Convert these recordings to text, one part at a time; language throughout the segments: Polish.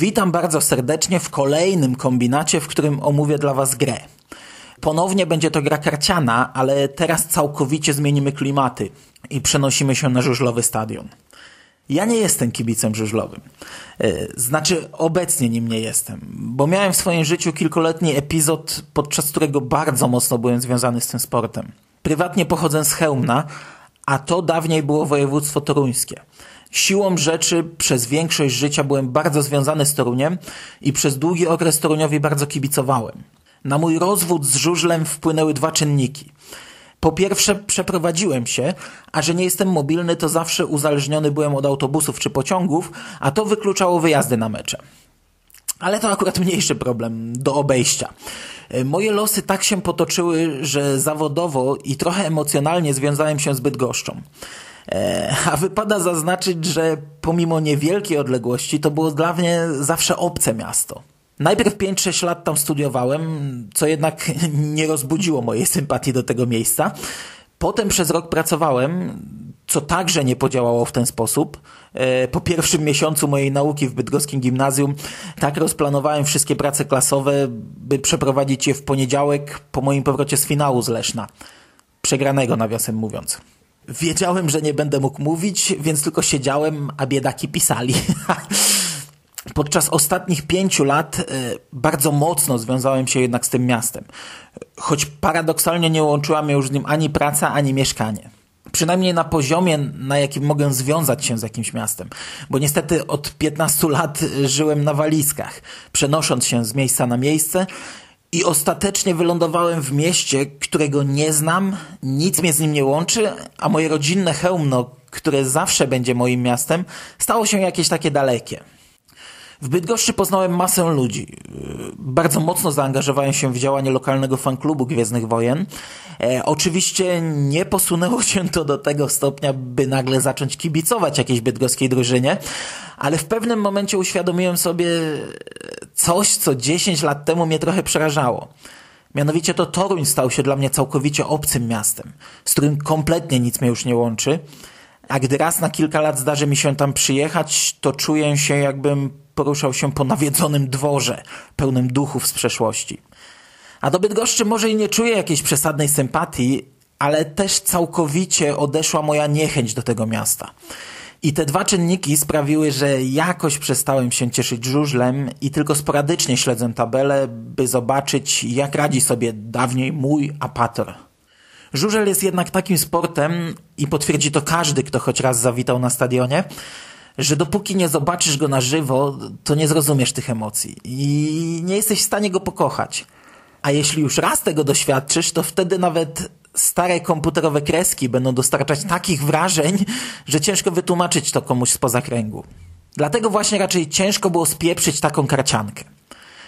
Witam bardzo serdecznie w kolejnym kombinacie, w którym omówię dla Was grę. Ponownie będzie to gra karciana, ale teraz całkowicie zmienimy klimaty i przenosimy się na żużlowy stadion. Ja nie jestem kibicem żużlowym. E, znaczy, obecnie nim nie jestem, bo miałem w swoim życiu kilkuletni epizod, podczas którego bardzo mocno byłem związany z tym sportem. Prywatnie pochodzę z Chełmna, a to dawniej było województwo toruńskie. Siłą rzeczy przez większość życia byłem bardzo związany z Toruniem i przez długi okres Toruniowi bardzo kibicowałem. Na mój rozwód z żużlem wpłynęły dwa czynniki. Po pierwsze, przeprowadziłem się, a że nie jestem mobilny, to zawsze uzależniony byłem od autobusów czy pociągów, a to wykluczało wyjazdy na mecze. Ale to akurat mniejszy problem do obejścia. Moje losy tak się potoczyły, że zawodowo i trochę emocjonalnie związałem się z Bydgoszczą. E, a wypada zaznaczyć, że pomimo niewielkiej odległości to było dla mnie zawsze obce miasto. Najpierw 5-6 lat tam studiowałem, co jednak nie rozbudziło mojej sympatii do tego miejsca. Potem przez rok pracowałem, co także nie podziałało w ten sposób. E, po pierwszym miesiącu mojej nauki w bydgoskim gimnazjum tak rozplanowałem wszystkie prace klasowe, by przeprowadzić je w poniedziałek po moim powrocie z finału z Leszna. Przegranego nawiasem mówiąc. Wiedziałem, że nie będę mógł mówić, więc tylko siedziałem, a biedaki pisali. Podczas ostatnich pięciu lat e, bardzo mocno związałem się jednak z tym miastem. Choć paradoksalnie nie łączyła mnie już z nim ani praca, ani mieszkanie. Przynajmniej na poziomie, na jakim mogę związać się z jakimś miastem. Bo niestety od 15 lat żyłem na walizkach, przenosząc się z miejsca na miejsce i ostatecznie wylądowałem w mieście, którego nie znam, nic mnie z nim nie łączy, a moje rodzinne Chełmno, które zawsze będzie moim miastem, stało się jakieś takie dalekie. W Bydgoszczy poznałem masę ludzi. Bardzo mocno zaangażowałem się w działanie lokalnego fanklubu Gwiezdnych Wojen. E, oczywiście nie posunęło się to do tego stopnia, by nagle zacząć kibicować jakiejś bydgoskiej drużynie, ale w pewnym momencie uświadomiłem sobie coś, co 10 lat temu mnie trochę przerażało. Mianowicie to Toruń stał się dla mnie całkowicie obcym miastem, z którym kompletnie nic mnie już nie łączy. A gdy raz na kilka lat zdarzy mi się tam przyjechać, to czuję się jakbym poruszał się po nawiedzonym dworze, pełnym duchów z przeszłości. A do Bydgoszczy może i nie czuję jakiejś przesadnej sympatii, ale też całkowicie odeszła moja niechęć do tego miasta. I te dwa czynniki sprawiły, że jakoś przestałem się cieszyć żużlem i tylko sporadycznie śledzę tabelę, by zobaczyć, jak radzi sobie dawniej mój apator. Żużel jest jednak takim sportem, i potwierdzi to każdy, kto choć raz zawitał na stadionie, że dopóki nie zobaczysz go na żywo, to nie zrozumiesz tych emocji i nie jesteś w stanie go pokochać. A jeśli już raz tego doświadczysz, to wtedy nawet stare komputerowe kreski będą dostarczać takich wrażeń, że ciężko wytłumaczyć to komuś spoza kręgu. Dlatego właśnie raczej ciężko było spieprzyć taką karciankę.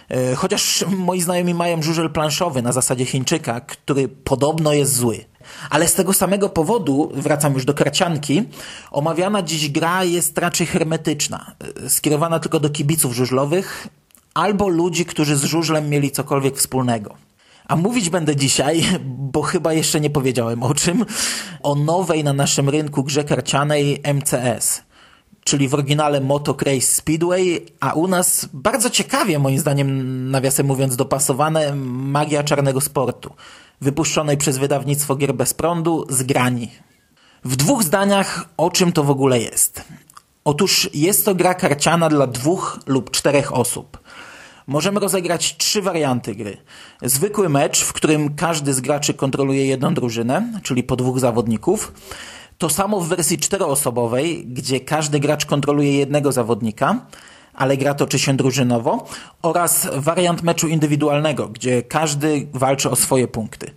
E, chociaż moi znajomi mają żużel planszowy na zasadzie Chińczyka, który podobno jest zły. Ale z tego samego powodu, wracam już do karcianki, omawiana dziś gra jest raczej hermetyczna, e, skierowana tylko do kibiców żużlowych albo ludzi, którzy z żużlem mieli cokolwiek wspólnego. A mówić będę dzisiaj, bo chyba jeszcze nie powiedziałem o czym, o nowej na naszym rynku grze karcianej MCS, czyli w oryginale Moto Race Speedway, a u nas bardzo ciekawie, moim zdaniem, nawiasem mówiąc, dopasowane magia czarnego sportu, wypuszczonej przez wydawnictwo Gier Bez Prądu z Grani. W dwóch zdaniach, o czym to w ogóle jest. Otóż jest to gra karciana dla dwóch lub czterech osób. Możemy rozegrać trzy warianty gry. Zwykły mecz, w którym każdy z graczy kontroluje jedną drużynę, czyli po dwóch zawodników. To samo w wersji czteroosobowej, gdzie każdy gracz kontroluje jednego zawodnika, ale gra toczy się drużynowo. Oraz wariant meczu indywidualnego, gdzie każdy walczy o swoje punkty.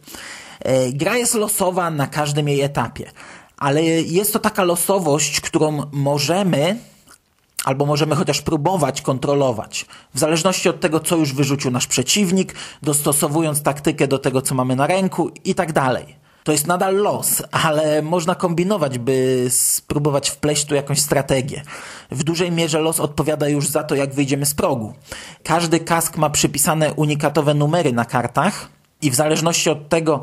E, gra jest losowa na każdym jej etapie, ale jest to taka losowość, którą możemy albo możemy chociaż próbować kontrolować, w zależności od tego, co już wyrzucił nasz przeciwnik, dostosowując taktykę do tego, co mamy na ręku i tak dalej. To jest nadal los, ale można kombinować, by spróbować wpleść tu jakąś strategię. W dużej mierze los odpowiada już za to, jak wyjdziemy z progu. Każdy kask ma przypisane unikatowe numery na kartach i w zależności od tego,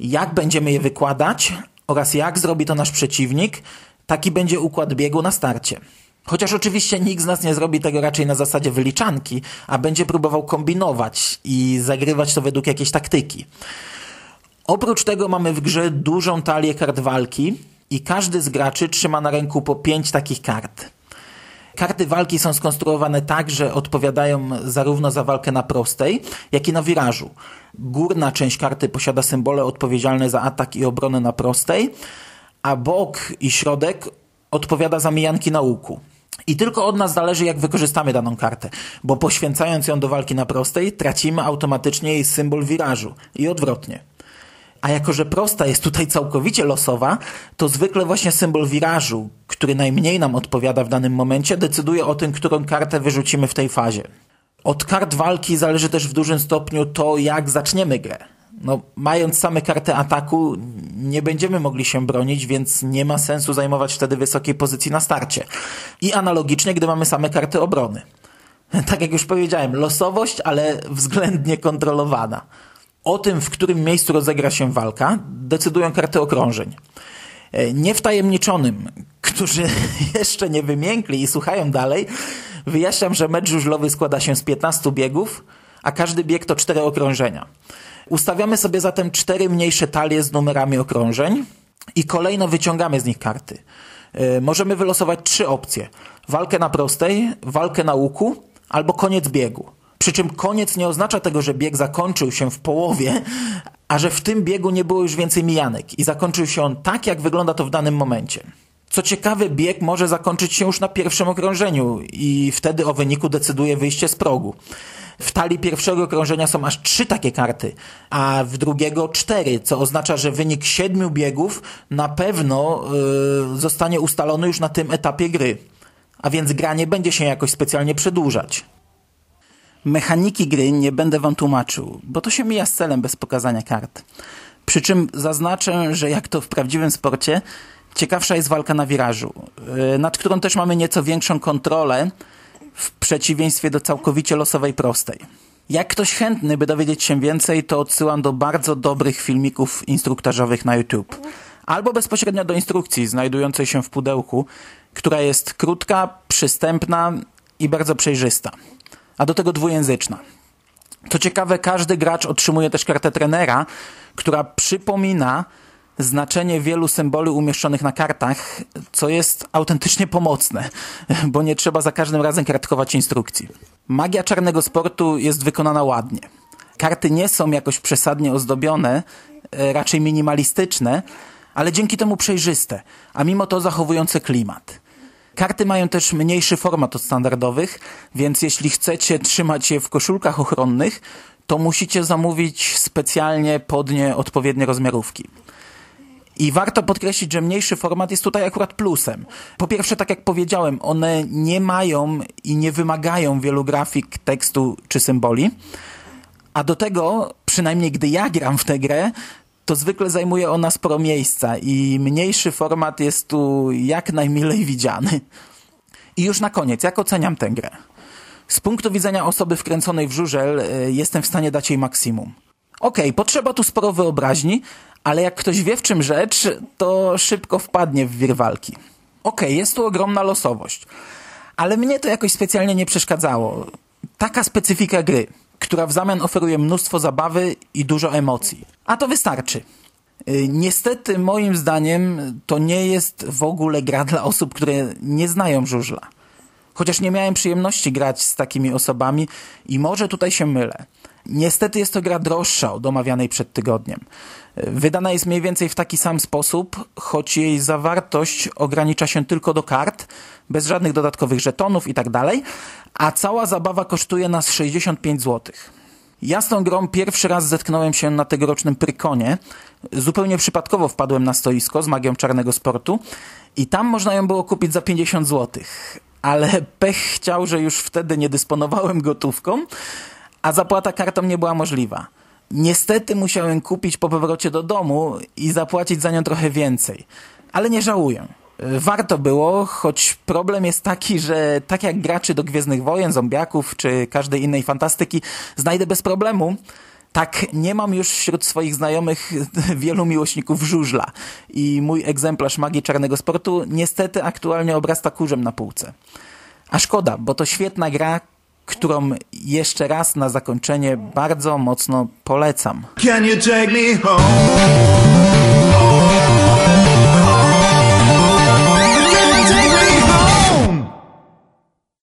jak będziemy je wykładać oraz jak zrobi to nasz przeciwnik, taki będzie układ biegu na starcie. Chociaż oczywiście nikt z nas nie zrobi tego raczej na zasadzie wyliczanki, a będzie próbował kombinować i zagrywać to według jakiejś taktyki. Oprócz tego mamy w grze dużą talię kart walki i każdy z graczy trzyma na ręku po pięć takich kart. Karty walki są skonstruowane tak, że odpowiadają zarówno za walkę na prostej, jak i na wirażu. Górna część karty posiada symbole odpowiedzialne za atak i obronę na prostej, a bok i środek odpowiada za mijanki na łuku. I tylko od nas zależy, jak wykorzystamy daną kartę, bo poświęcając ją do walki na prostej, tracimy automatycznie jej symbol wirażu i odwrotnie. A jako, że prosta jest tutaj całkowicie losowa, to zwykle właśnie symbol wirażu, który najmniej nam odpowiada w danym momencie, decyduje o tym, którą kartę wyrzucimy w tej fazie. Od kart walki zależy też w dużym stopniu to, jak zaczniemy grę. No, mając same karty ataku, nie będziemy mogli się bronić, więc nie ma sensu zajmować wtedy wysokiej pozycji na starcie. I analogicznie, gdy mamy same karty obrony. Tak jak już powiedziałem, losowość, ale względnie kontrolowana. O tym, w którym miejscu rozegra się walka, decydują karty okrążeń. E, niewtajemniczonym, którzy jeszcze nie wymiękli i słuchają dalej, wyjaśniam, że mecz żużlowy składa się z 15 biegów, a każdy bieg to 4 okrążenia. Ustawiamy sobie zatem cztery mniejsze talie z numerami okrążeń i kolejno wyciągamy z nich karty. E, możemy wylosować trzy opcje. Walkę na prostej, walkę na łuku albo koniec biegu. Przy czym koniec nie oznacza tego, że bieg zakończył się w połowie, a że w tym biegu nie było już więcej mijanek i zakończył się on tak, jak wygląda to w danym momencie. Co ciekawe, bieg może zakończyć się już na pierwszym okrążeniu i wtedy o wyniku decyduje wyjście z progu. W talii pierwszego okrążenia są aż trzy takie karty, a w drugiego cztery, co oznacza, że wynik siedmiu biegów na pewno yy, zostanie ustalony już na tym etapie gry. A więc gra nie będzie się jakoś specjalnie przedłużać. Mechaniki gry nie będę wam tłumaczył, bo to się mija z celem bez pokazania kart. Przy czym zaznaczę, że jak to w prawdziwym sporcie, ciekawsza jest walka na wirażu, yy, nad którą też mamy nieco większą kontrolę, w przeciwieństwie do całkowicie losowej prostej. Jak ktoś chętny, by dowiedzieć się więcej, to odsyłam do bardzo dobrych filmików instruktażowych na YouTube. Albo bezpośrednio do instrukcji znajdującej się w pudełku, która jest krótka, przystępna i bardzo przejrzysta. A do tego dwujęzyczna. To ciekawe, każdy gracz otrzymuje też kartę trenera, która przypomina znaczenie wielu symboli umieszczonych na kartach, co jest autentycznie pomocne, bo nie trzeba za każdym razem kartkować instrukcji. Magia czarnego sportu jest wykonana ładnie. Karty nie są jakoś przesadnie ozdobione, e, raczej minimalistyczne, ale dzięki temu przejrzyste, a mimo to zachowujące klimat. Karty mają też mniejszy format od standardowych, więc jeśli chcecie trzymać je w koszulkach ochronnych, to musicie zamówić specjalnie pod nie odpowiednie rozmiarówki. I warto podkreślić, że mniejszy format jest tutaj akurat plusem. Po pierwsze, tak jak powiedziałem, one nie mają i nie wymagają wielu grafik, tekstu czy symboli. A do tego, przynajmniej gdy ja gram w tę grę, to zwykle zajmuje ona sporo miejsca i mniejszy format jest tu jak najmilej widziany. I już na koniec, jak oceniam tę grę? Z punktu widzenia osoby wkręconej w żużel e, jestem w stanie dać jej maksimum. Okej, okay, potrzeba tu sporo wyobraźni, ale jak ktoś wie w czym rzecz, to szybko wpadnie w wir walki. Okej, okay, jest tu ogromna losowość, ale mnie to jakoś specjalnie nie przeszkadzało. Taka specyfika gry, która w zamian oferuje mnóstwo zabawy i dużo emocji. A to wystarczy. Y, niestety, moim zdaniem, to nie jest w ogóle gra dla osób, które nie znają żużla. Chociaż nie miałem przyjemności grać z takimi osobami i może tutaj się mylę. Niestety jest to gra droższa od omawianej przed tygodniem. Wydana jest mniej więcej w taki sam sposób, choć jej zawartość ogranicza się tylko do kart, bez żadnych dodatkowych żetonów i tak a cała zabawa kosztuje nas 65 zł. Ja z tą grą pierwszy raz zetknąłem się na tegorocznym Prykonie. Zupełnie przypadkowo wpadłem na stoisko z magią czarnego sportu i tam można ją było kupić za 50 zł. Ale pech chciał, że już wtedy nie dysponowałem gotówką, a zapłata kartą nie była możliwa. Niestety musiałem kupić po powrocie do domu i zapłacić za nią trochę więcej. Ale nie żałuję. Warto było, choć problem jest taki, że tak jak graczy do Gwiezdnych Wojen, Zombiaków czy każdej innej fantastyki znajdę bez problemu, tak nie mam już wśród swoich znajomych wielu miłośników żużla i mój egzemplarz magii czarnego sportu niestety aktualnie obrasta kurzem na półce. A szkoda, bo to świetna gra, którą jeszcze raz na zakończenie bardzo mocno polecam. Can you take me home?